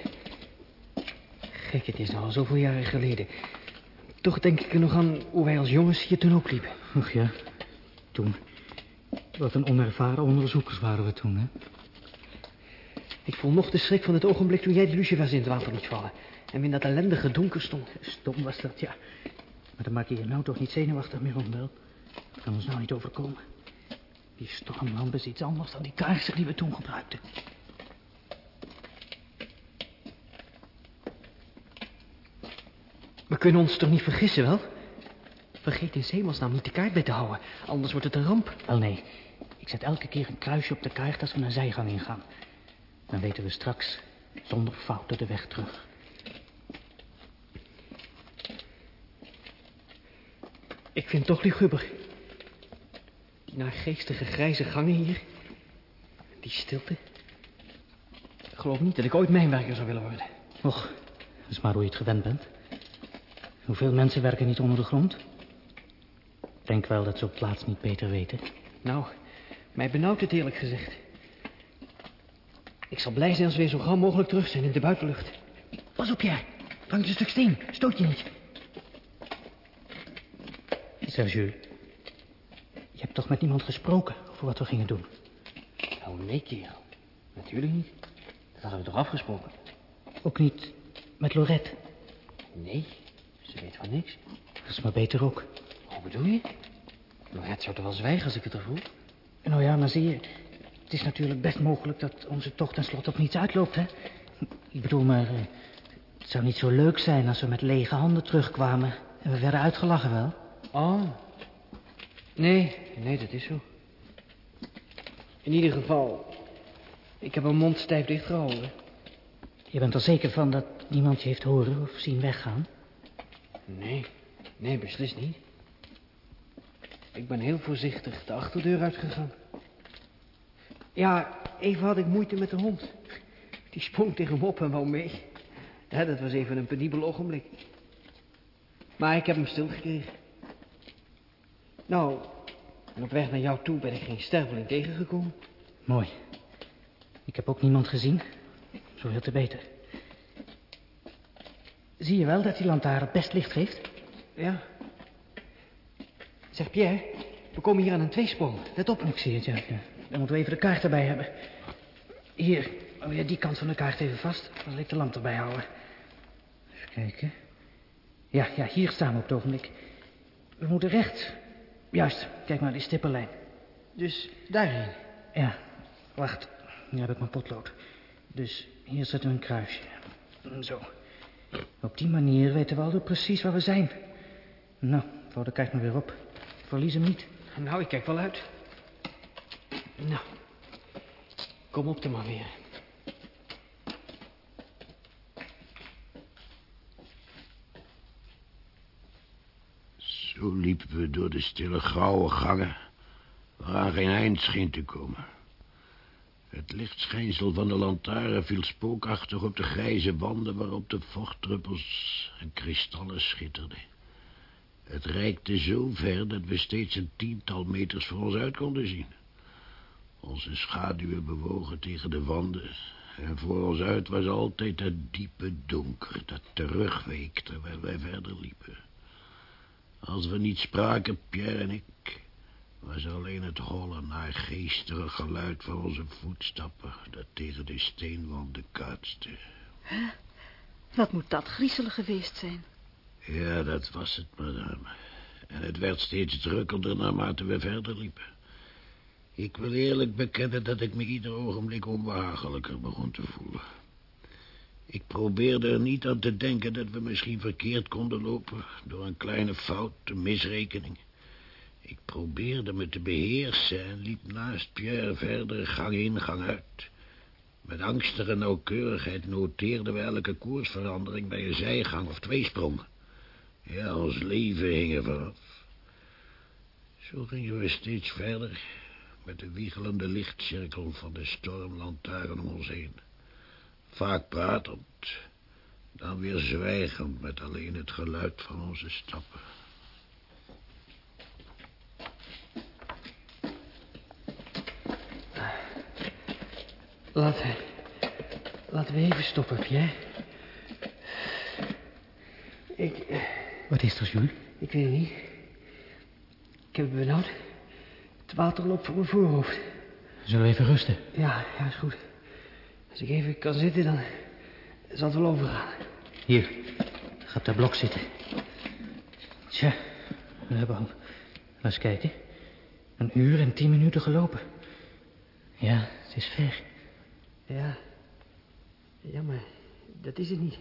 Gek, het is al zoveel jaren geleden. Toch denk ik er nog aan hoe wij als jongens hier toen ook liepen. Ach ja, toen. Wat een onervaren onderzoekers waren we toen, hè? Ik voel nog de schrik van het ogenblik toen jij die lucifers in het water liet vallen. En we in dat ellendige donker stond. Stom was dat, ja. Maar dan maak je je nou toch niet zenuwachtig meer om, wel? Dat kan ons nou niet overkomen. Die stormlamp is iets anders dan die kaarsen die we toen gebruikten. Kunnen ons toch niet vergissen, wel? Vergeet in Zeemansnaam niet de kaart bij te houden. Anders wordt het een ramp. Wel nee, ik zet elke keer een kruisje op de kaart als we een zijgang ingaan. Dan weten we straks zonder fouten de weg terug. Ik vind toch luguber. Die naargeestige grijze gangen hier. Die stilte. Ik geloof niet dat ik ooit mijnwerker zou willen worden. Och, dat is maar hoe je het gewend bent. Hoeveel mensen werken niet onder de grond? Ik denk wel dat ze op het laatst niet beter weten. Nou, mij benauwt het eerlijk gezegd. Ik zal blij zijn als we weer zo gauw mogelijk terug zijn in de buitenlucht. Pas op, Pierre. Vang je een stuk steen. Stoot je niet. Sergio, je hebt toch met niemand gesproken over wat we gingen doen? Oh, nee, kerel. Natuurlijk niet. Dat hadden we toch afgesproken? Ook niet met Lorette? Nee, ze weet van niks. Dat is maar beter ook. Hoe bedoel je? Lorette zou toch wel zwijgen als ik het er vroeg? Nou ja, maar zie je... Het is natuurlijk best mogelijk dat onze tocht tenslotte op niets uitloopt, hè? Ik bedoel, maar... eh, het zou niet zo leuk zijn als we met lege handen terugkwamen... en we werden uitgelachen wel. Oh. Nee, nee, dat is zo. In ieder geval, ik heb mijn mond stijf dichtgehouden. Je bent er zeker van dat niemand je heeft horen of zien weggaan? Nee, nee, beslist niet. Ik ben heel voorzichtig de achterdeur uitgegaan. Ja, even had ik moeite met de hond. Die sprong tegen me op en wou mee. Ja, dat was even een penibel ogenblik. Maar ik heb hem stilgekregen. Nou, en op weg naar jou toe ben ik geen sterveling tegengekomen. Mooi. Ik heb ook niemand gezien. Zoveel te beter. Zie je wel dat die lantaarn best licht geeft? Ja. Zeg Pierre, we komen hier aan een tweesprong. Let op. Ik zie het, ja. ja. Dan moeten we even de kaart erbij hebben. Hier, hou je die kant van de kaart even vast. Dan zal ik de lamp erbij houden. Even kijken. Ja, ja, hier staan we op het ogenblik. We moeten rechts. Juist, kijk maar, die stippenlijn. Dus daarheen. Ja, wacht. Nu heb ik mijn potlood. Dus hier zetten we een kruisje. Zo. Op die manier weten we al precies waar we zijn. Nou, vouw de kaart maar weer op. Verlies hem niet. Nou, ik kijk wel uit. Nou, kom op er maar weer. Zo liepen we door de stille grauwe gangen... waaraan geen eind scheen te komen. Het lichtschijnsel van de lantaarn viel spookachtig op de grijze wanden... waarop de vochtdruppels en kristallen schitterden. Het reikte zo ver dat we steeds een tiental meters voor ons uit konden zien. Onze schaduwen bewogen tegen de wanden... en voor ons uit was altijd dat diepe donker... dat terugweek terwijl wij verder liepen. Als we niet spraken, Pierre en ik... was alleen het holle, naargeestige geluid van onze voetstappen... dat tegen de steenwanden kaatste. Wat moet dat griezelig geweest zijn? Ja, dat was het, madame. En het werd steeds drukkender naarmate we verder liepen. Ik wil eerlijk bekennen dat ik me ieder ogenblik onbehagelijker begon te voelen. Ik probeerde er niet aan te denken dat we misschien verkeerd konden lopen... door een kleine fout, een misrekening. Ik probeerde me te beheersen en liep naast Pierre verder gang in, gang uit. Met angstige nauwkeurigheid noteerden we elke koersverandering bij een zijgang of tweesprong. Ja, ons leven hing er vanaf. Zo gingen we steeds verder met de wiegelende lichtcirkel van de stormlantaarn om ons heen. Vaak pratend, dan weer zwijgend met alleen het geluid van onze stappen. Laat, Laten we even stoppen, Pierre. Ik, eh, Wat is er, Jules? ik weet het niet. Ik heb het benauwd. Het water loopt voor mijn voorhoofd. Zullen we even rusten? Ja, ja, is goed. Als ik even kan zitten, dan zal het wel overgaan. Hier, ga op dat blok zitten. Tja, we hebben al... Laat eens kijken. Een uur en tien minuten gelopen. Ja, het is ver. Ja. Ja, maar dat is het niet.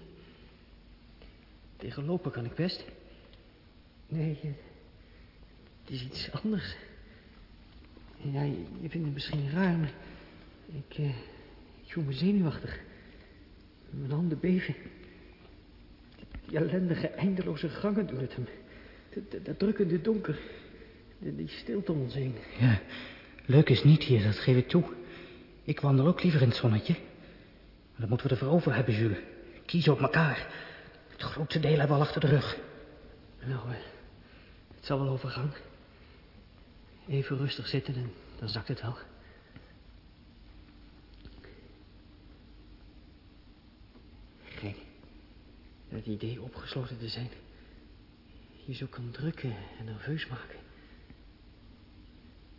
Tegen lopen kan ik best. Nee, het is iets anders. Ja, je, vindt het misschien raar, maar ik, eh, ik voel me zenuwachtig. Mijn handen beven. Die ellendige, eindeloze gangen doen het hem. Dat, dat, drukkende donker. Die stilte om ons heen. Ja, leuk is niet hier, dat geef ik toe. Ik wandel ook liever in het zonnetje. Maar dat moeten we ervoor over hebben, Jules. Kies op elkaar. Het grootste deel hebben we al achter de rug. Nou, eh, het zal wel overgaan. Even rustig zitten en dan zakt het wel. Gek. Dat idee opgesloten te zijn. Je zo kan drukken en nerveus maken.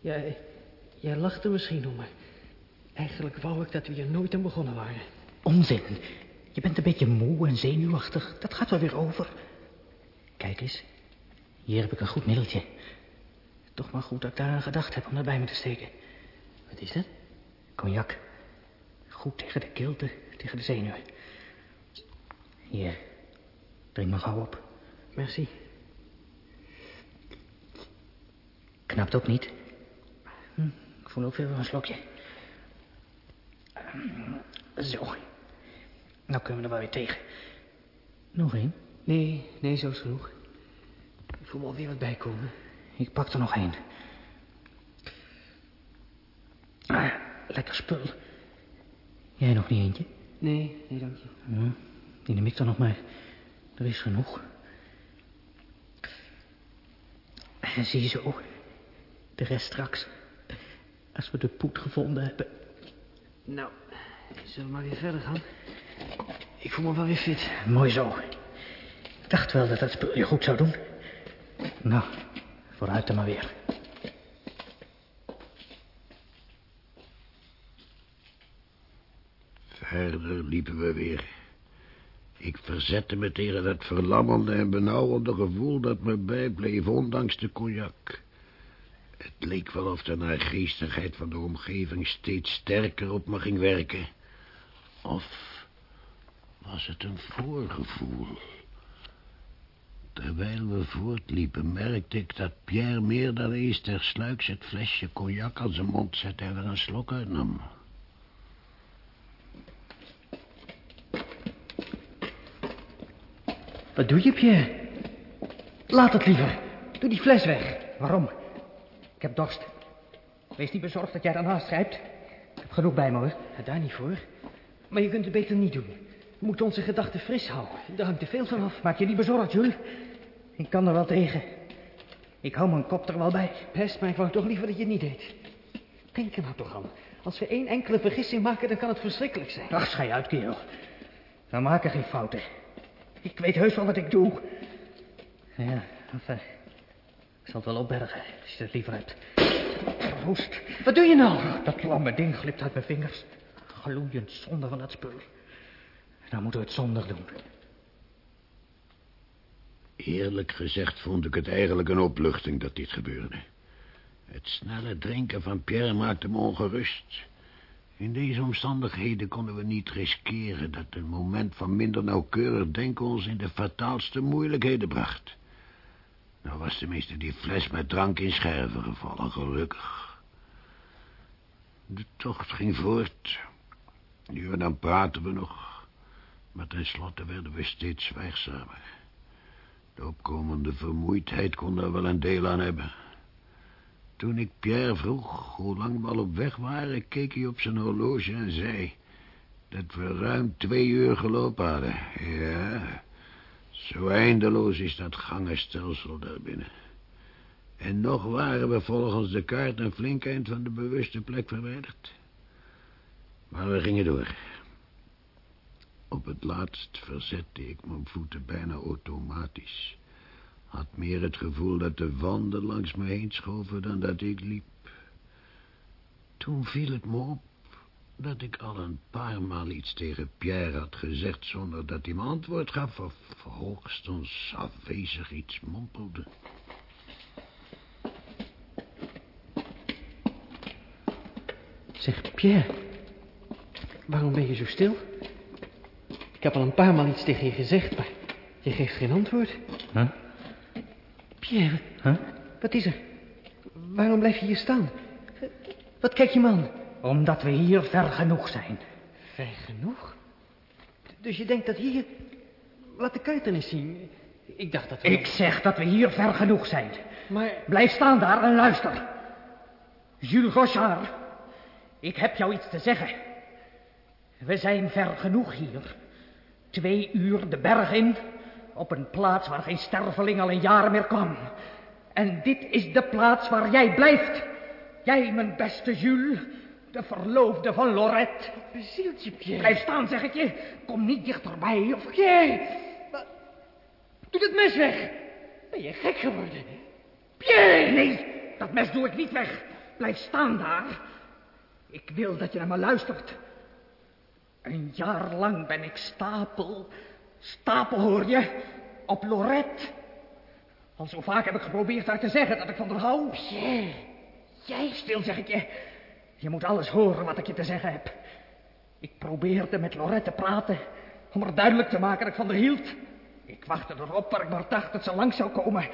Eh, jij lacht er misschien om, maar... Eigenlijk wou ik dat we hier nooit aan begonnen waren. Onzin. Je bent een beetje moe en zenuwachtig. Dat gaat wel weer over. Kijk eens. Hier heb ik een goed middeltje. Toch maar goed dat ik daar aan gedacht heb om dat bij me te steken. Wat is dat? Cognac. Goed tegen de kilte, tegen de zenuwen. Hier. Drink maar gauw op. Merci. Knapt ook niet. Hm, ik voel ook weer een slokje. Zo. Nou kunnen we er wel weer tegen. Nog één? Nee, nee, zo is genoeg. Ik voel me alweer wat bijkomen. Ik pak er nog één. Ah, lekker spul. Jij nog niet eentje? Nee, nee, dank je. Die neem ik dan nog maar. Er is genoeg. En zie je zo. De rest straks. Als we de poet gevonden hebben. Nou, zullen we maar weer verder gaan? Ik voel me wel weer fit. Mooi zo. Ik dacht wel dat dat spul je goed zou doen. Nou, vooruit dan maar weer. Verder liepen we weer. Ik verzette me tegen dat verlammende en benauwende gevoel dat me bijbleef, ondanks de cognac. Het leek wel of de naargeestigheid van de omgeving steeds sterker op me ging werken. Of was het een voorgevoel? Terwijl we voortliepen, merkte ik dat Pierre meer dan eens tersluiks het flesje cognac aan zijn mond zette en er een slok uitnam. Wat doe je, Pierre? Laat het liever. Doe die fles weg. Waarom? Ik heb dorst. Wees niet bezorgd dat jij daarnaast grijpt. Ik heb genoeg bij me, hoor. Ja, daar niet voor. Maar je kunt het beter niet doen. We moeten onze gedachten fris houden. Daar hangt te veel van af. Maak je niet bezorgd, Jules. Ik kan er wel tegen. Ik hou mijn kop er wel bij. Best, maar ik wou toch liever dat je het niet deed. Denk er nou toch aan. Als we één enkele vergissing maken, dan kan het verschrikkelijk zijn. Ach, schei uit, kerel. We maken geen fouten. Ik weet heus wel wat ik doe. Ja, enfin. Ik zal het wel opbergen, als je het liever hebt. Roest. Wat doe je nou? Dat lamme ding glipt uit mijn vingers. Gloeiend zonde van dat spul. Nou moeten we het zonder doen. Eerlijk gezegd vond ik het eigenlijk een opluchting dat dit gebeurde. Het snelle drinken van Pierre maakte me ongerust. In deze omstandigheden konden we niet riskeren dat een moment van minder nauwkeurig denken ons in de fataalste moeilijkheden bracht. Nou was tenminste die fles met drank in scherven gevallen, gelukkig. De tocht ging voort. Nu en dan praten we nog, maar tenslotte werden we steeds zwijgzamer. De opkomende vermoeidheid kon daar wel een deel aan hebben. Toen ik Pierre vroeg hoe lang we al op weg waren, keek hij op zijn horloge en zei dat we ruim twee uur gelopen hadden. Ja, zo eindeloos is dat gangenstelsel daarbinnen. En nog waren we volgens de kaart een flink eind van de bewuste plek verwijderd. Maar we gingen door. Op het laatst verzette ik mijn voeten bijna automatisch. Had meer het gevoel dat de wanden langs me heen schoven dan dat ik liep. Toen viel het me op dat ik al een paar maal iets tegen Pierre had gezegd... zonder dat hij me antwoord gaf of hoogstens afwezig iets mompelde. Zeg, Pierre. Waarom ben je zo stil? Ik heb al een paar maal iets tegen je gezegd, maar je geeft geen antwoord. Huh? Pierre, Huh? wat is er? Waarom blijf je hier staan? Wat kijk je man? Omdat we hier ver genoeg zijn. Ver genoeg. Dus je denkt dat hier... Laat de kaarten eens zien. Ik dacht dat we... Ik zeg dat we hier ver genoeg zijn. Maar... Blijf staan daar en luister. Jules Rochard, ik heb jou iets te zeggen. We zijn ver genoeg hier. Twee uur de berg in, op een plaats waar geen sterveling al een jaar meer kwam. En dit is de plaats waar jij blijft. Jij, mijn beste Jules, de verloofde van Lorette. Bezielt je, Pierre? Blijf staan, zeg ik je. Kom niet dichterbij, of... Pierre! Doe dat mes weg! Ben je gek geworden? Pierre! Nee, dat mes doe ik niet weg. Blijf staan daar. Ik wil dat je naar me luistert. Een jaar lang ben ik stapel, stapel hoor je, op Lorette. Al zo vaak heb ik geprobeerd haar te zeggen dat ik van haar hou. Pierre, Jij stil, zeg ik je. Je moet alles horen wat ik je te zeggen heb. Ik probeerde met Lorette te praten, om haar duidelijk te maken dat ik van haar hield. Ik wachtte erop waar ik maar dacht dat ze langs zou komen.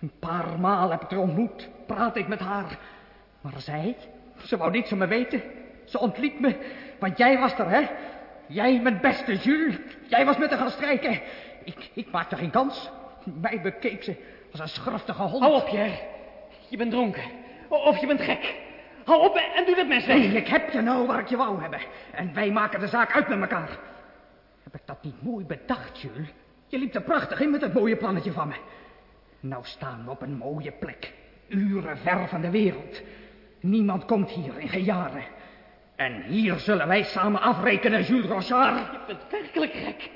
Een paar maal heb ik haar ontmoet, praatte ik met haar. Maar zij, ze wou niets van me weten. Ze ontliet me, want jij was er, hè? Jij, mijn beste Jules. Jij was met haar gaan strijken. Ik, ik maakte geen kans. Mij bekeek ze als een schurftige hond. Hou op, Pierre. Je bent dronken. Of je bent gek. Hou op en doe dat mes weg. Nee, ik heb je nou waar ik je wou hebben. En wij maken de zaak uit met elkaar. Heb ik dat niet mooi bedacht, Jules? Je liep er prachtig in met dat mooie plannetje van me. Nou staan we op een mooie plek. Uren ver van de wereld. Niemand komt hier in geen jaren. En hier zullen wij samen afrekenen, Jules Rochard. Je bent werkelijk gek.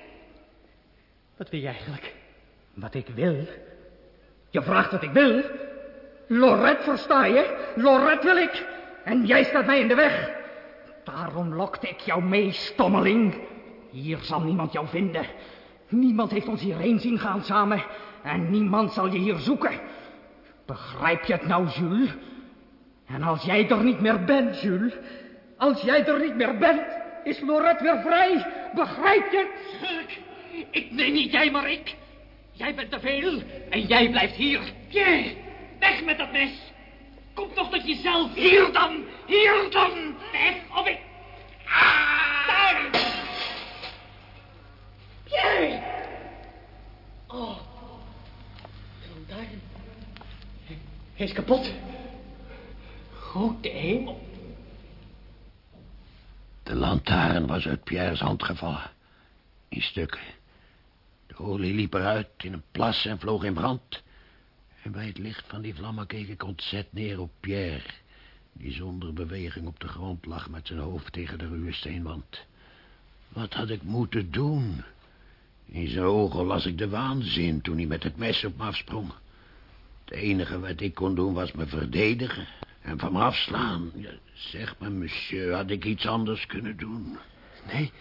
Wat wil je eigenlijk? Wat ik wil? Je vraagt wat ik wil? Lorette, versta je? Lorette wil ik. En jij staat mij in de weg. Daarom lokte ik jou mee, stommeling. Hier zal niemand jou vinden. Niemand heeft ons hierheen zien gaan samen. En niemand zal je hier zoeken. Begrijp je het nou, Jules? En als jij er niet meer bent, Jules... Als jij er niet meer bent, is Lorette weer vrij. Begrijp je? Schurk. Ik, nee, niet jij, maar ik. Jij bent te veel en jij blijft hier. Pierre, weg met dat mes. Kom toch tot jezelf. Hier dan, hier dan. Weg of ik... Ah! Daar. Pierre. Oh. Daar. Hij is kapot. Grote hemel. De lantaarn was uit Pierre's hand gevallen. In stukken. De olie liep eruit in een plas en vloog in brand. En bij het licht van die vlammen keek ik ontzet neer op Pierre... die zonder beweging op de grond lag met zijn hoofd tegen de ruwe steenwand. Wat had ik moeten doen? In zijn ogen las ik de waanzin toen hij met het mes op me afsprong. Het enige wat ik kon doen was me verdedigen en van me afslaan. Ja, zeg me, monsieur, had ik iets anders kunnen doen? Nee,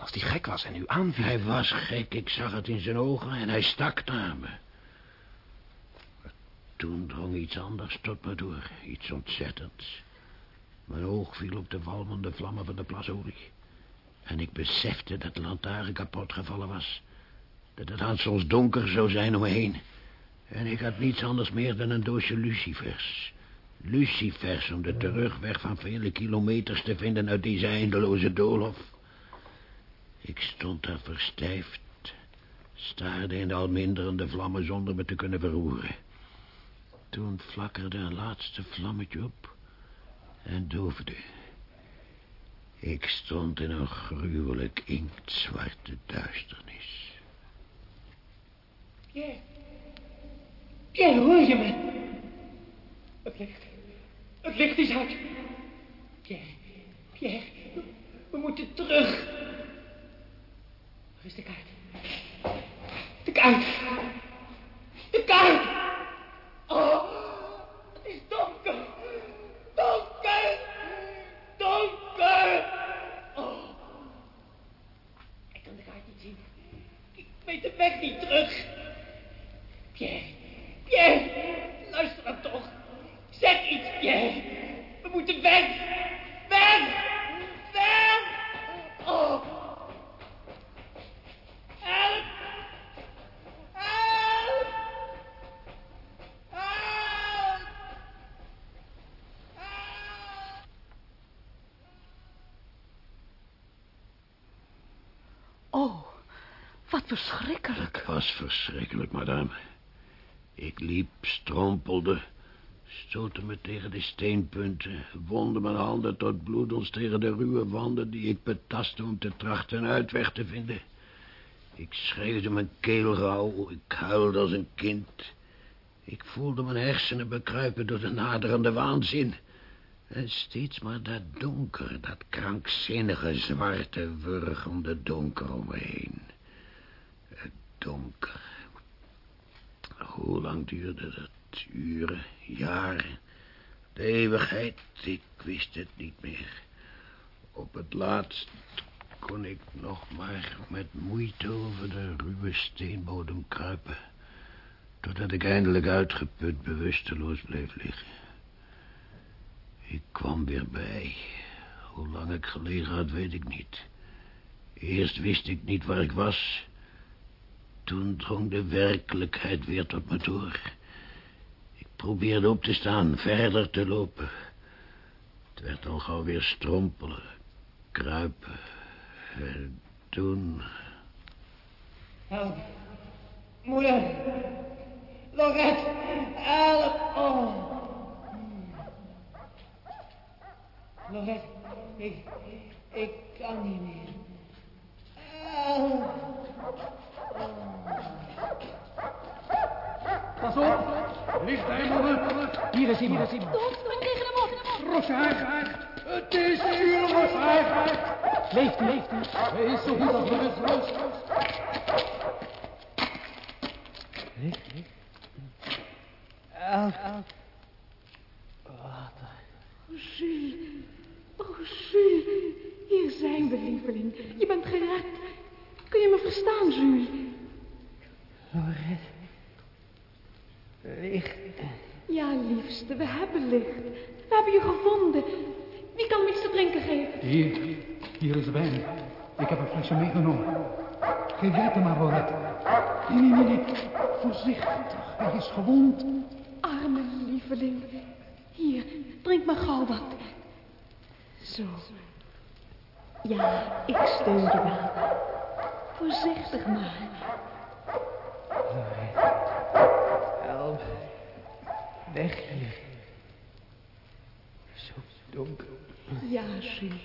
als die gek was en u aanviel... Hij was gek, ik zag het in zijn ogen en hij stak naar me. Toen drong iets anders tot me door, iets ontzettends. Mijn oog viel op de walmende vlammen van de plasolie. En ik besefte dat de lantaarn kapot gevallen was. Dat het aanstonds donker zou zijn om me heen. En ik had niets anders meer dan een doosje lucifers. Lucifers om de terugweg van vele kilometers te vinden uit deze eindeloze doolhof. Ik stond daar verstijfd, staarde in de al minderende vlammen zonder me te kunnen verroeren. Toen flakkerde een laatste vlammetje op en doofde. Ik stond in een gruwelijk inktzwarte duisternis. Pierre. Pierre, hoor je me? Het licht. Het licht is uit. Pierre. Pierre. We, moeten terug. is de kaart. De kaart. De kaart. Weet de weg niet terug. Pierre. Pierre. Luister dan toch. Zeg iets, Pierre. We moeten weg. Weg. Weg. Oh. Help. Help. Help. Oh, wat verschrikkelijk. Madame. Ik liep, strompelde, stootte me tegen de steenpunten... wondde mijn handen tot bloedens tegen de ruwe wanden... die ik betastte om te trachten een uitweg te vinden. Ik schreeuwde mijn keel rauw, ik huilde als een kind. Ik voelde mijn hersenen bekruipen door de naderende waanzin... En steeds maar dat donker, dat krankzinnige zwarte wurgende donker om me heen. Donker. Hoe lang duurde dat? Uren, jaren, de eeuwigheid? Ik wist het niet meer. Op het laatst kon ik nog maar met moeite over de ruwe steenbodem kruipen. Totdat ik eindelijk uitgeput bewusteloos bleef liggen. Ik kwam weer bij. Hoe lang ik gelegen had, weet ik niet. Eerst wist ik niet waar ik was. Toen drong de werkelijkheid weer tot me door. Ik probeerde op te staan, verder te lopen. Het werd al gauw weer strompelen, kruipen. En toen... Help. Moeder. Lorette. Help. Oh. Lorette. Ik, ik kan niet meer. Help. Pas op. Licht hij, mannen. Hier is iemand. Hier is iemand. Spring tegen hem op. Roshaar. Het is hier, Roshaar. Leeft hij, leeft hij. Hij is zo goed als bewusteloos. Help. Jules. Oh, Jules. Hier zijn we, lieveling. Je bent gered. Kun je me verstaan, Jules? Lorette. Licht. Ja, liefste, we hebben licht. We hebben je gevonden. Wie kan me iets te drinken geven? Hier, hier is wijn. Ik heb een flesje meegenomen. Geef jij het maar, Lorette. Nee, nee, nee, nee. Voorzichtig. Hij is gewond. Arme lieveling. Hier, drink maar gauw wat. Zo. Ja, ik steun je wel. Voorzichtig maar. Weg hier. Zo donker. Ja, Jules.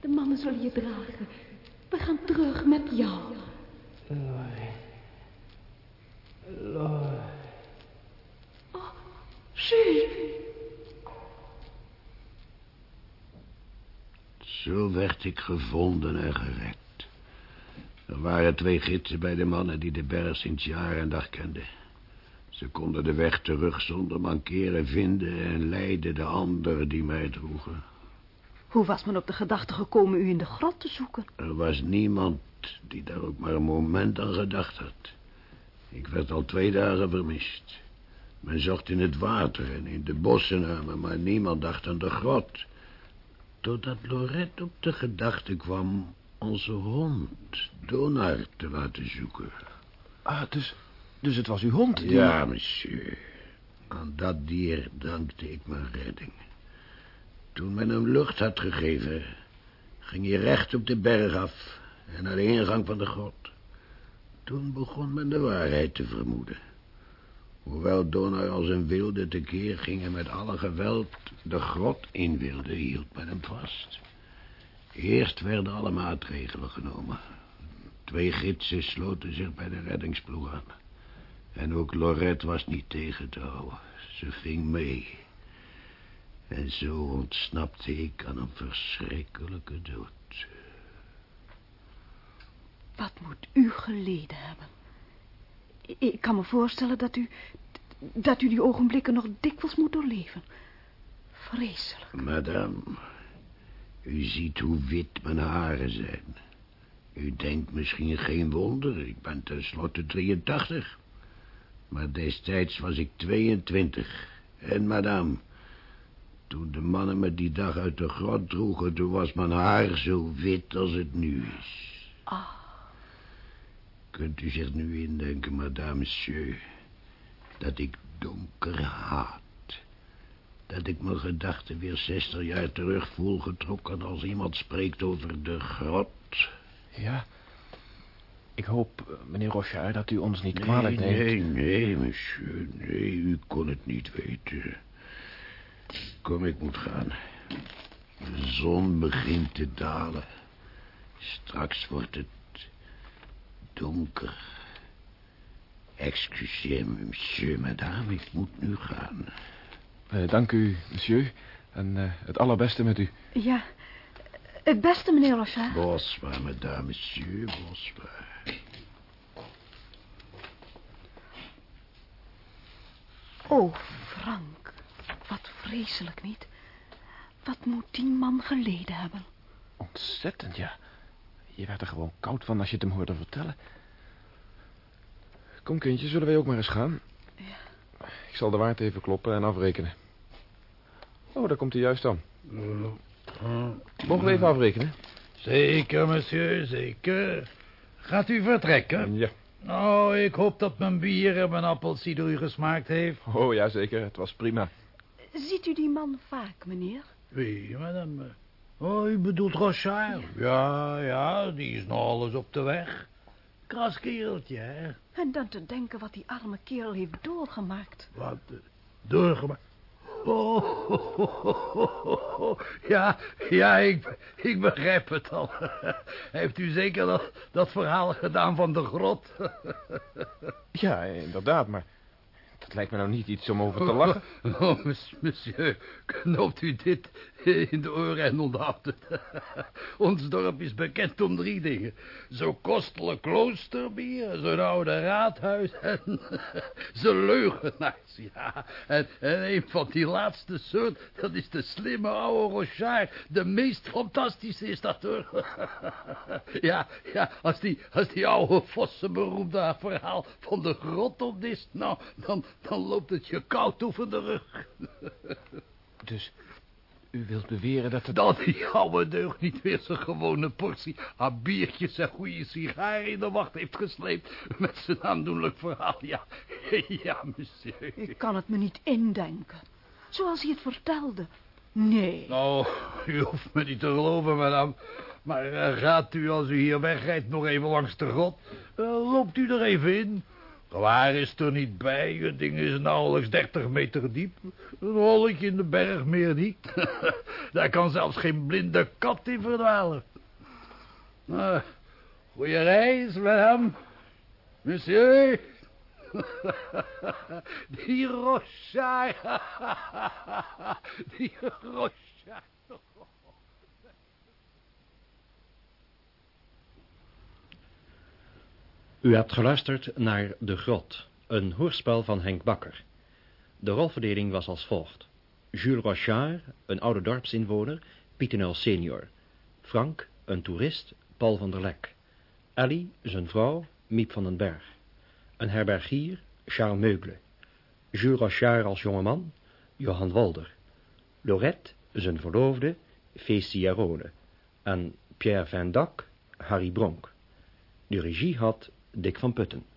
De mannen zullen je dragen. We gaan terug met jou. Lorette. Lorette. Oh, Jules. Zo werd ik gevonden en gered. Er waren twee gidsen bij de mannen die de berg sinds jaar en dag kenden. Ze konden de weg terug zonder mankeren vinden en leidden de anderen die mij droegen. Hoe was men op de gedachte gekomen u in de grot te zoeken? Er was niemand die daar ook maar een moment aan gedacht had. Ik werd al twee dagen vermist. Men zocht in het water en in de bossen naar me, maar niemand dacht aan de grot. Totdat Lorette op de gedachte kwam onze hond, Donar, te laten zoeken. Ah, dus, dus het was uw hond. Ja, monsieur. Aan dat dier dankte ik mijn redding. Toen men hem lucht had gegeven, ging hij recht op de berg af en naar de ingang van de grot. Toen begon men de waarheid te vermoeden. Hoewel Donar als een wilde tekeer ging en met alle geweld de grot in wilde, hield men hem vast. Eerst werden alle maatregelen genomen. Twee gidsen sloten zich bij de reddingsploeg aan. En ook Lorette was niet tegen te houden. Ze ging mee. En zo ontsnapte ik aan een verschrikkelijke dood. Wat moet u geleden hebben? Ik kan me voorstellen dat u... dat u die ogenblikken nog dikwijls moet doorleven. Vreselijk. Madame, u ziet hoe wit mijn haren zijn. U denkt misschien geen wonder, ik ben tenslotte 83. Maar destijds was ik 22. En madame, toen de mannen me die dag uit de grot droegen... toen was mijn haar zo wit als het nu is. Ah, Kunt u zich nu indenken, madame, monsieur... dat ik donker haat. Dat ik mijn gedachten weer 60 jaar terug voel getrokken... als iemand spreekt over de grot. Ja. Ik hoop, eh, meneer Rochard, dat u ons niet Nee, kwalijk neemt. nee, nee, monsieur. Nee, u kon het niet weten. Kom, ik moet gaan. De zon begint te dalen. Straks wordt het donker. Excuseer me, monsieur, madame, ik moet nu gaan. Eh, dank u, monsieur. En eh, het allerbeste met u. ja. Het beste, meneer Rochard. Bonsoir, madame, monsieur, bonsoir. Oh, Frank. Wat vreselijk niet. Wat moet die man geleden hebben? Ontzettend, ja. Je werd er gewoon koud van als je het hem hoorde vertellen. Kom, kindje, zullen wij ook maar eens gaan? Ja. Ik zal de waard even kloppen en afrekenen. Oh, daar komt hij juist aan. Mogen we even afrekenen? Zeker, monsieur, zeker. Gaat u vertrekken? Ja. Oh, ik hoop dat mijn bier en mijn appelsieder u gesmaakt heeft. Oh, ja, zeker. Het was prima. Ziet u die man vaak, meneer? Wie, madame? Oh, u bedoelt Rochard? Ja, ja, die is nog alles op de weg. Kras kereltje, hè? En dan te denken wat die arme kerel heeft doorgemaakt. Wat, eh, doorgemaakt? Oh, ja, ja, ik, ik begrijp het al. Heeft u zeker dat, dat verhaal gedaan van de grot? Ja, inderdaad, maar dat lijkt me nou niet iets om over te lachen. Oh, mons- monsieur, knoopt u dit in de oren en onthoudt het. Ons dorp is bekend om drie dingen. Zo'n kostelijk kloosterbier, zo'n oude raadhuis en zo'n leugenaars, ja. En, en een van die laatste soort, dat is de slimme oude Rochard. De meest fantastische is dat, hoor. Ja, ja, als die, als die oude vossen beroemde verhaal van de grot opdist, nou, dan, dan loopt het je koud over de rug. Dus u wilt beweren dat het... Dat die oude deugd niet weer zijn gewone portie aan biertjes en goede sigaren in de wacht heeft gesleept met zijn aandoenlijk verhaal. Ja, ja, monsieur. Ik kan het me niet indenken. Zoals hij het vertelde. Nee. Nou, u hoeft me niet te geloven, madame. Maar eh, gaat u, als u hier wegrijdt, nog even langs de grot? Eh, loopt u er even in. Waar is er niet bij? Het ding is nauwelijks 30 meter diep. Een holletje in de berg, meer niet. Daar kan zelfs geen blinde kat in verdwalen. Uh, goeie reis, madame. Monsieur. Die Rochard. Die Rochard. U hebt geluisterd naar De Grot, een hoorspel van Henk Bakker. De rolverdeling was als volgt. Jules Rochard, een oude dorpsinwoner, Pietenel senior. Frank, een toerist, Paul van der Lek. Ellie, zijn vrouw, Miep van den Berg. Een herbergier, Charles Meugle. Jules Rochard als jongeman, Johan Wolder. Lorette, zijn verloofde, Feestie Jarone. En Pierre Van Dak, Harry Bronk. De regie had Dick van Putten.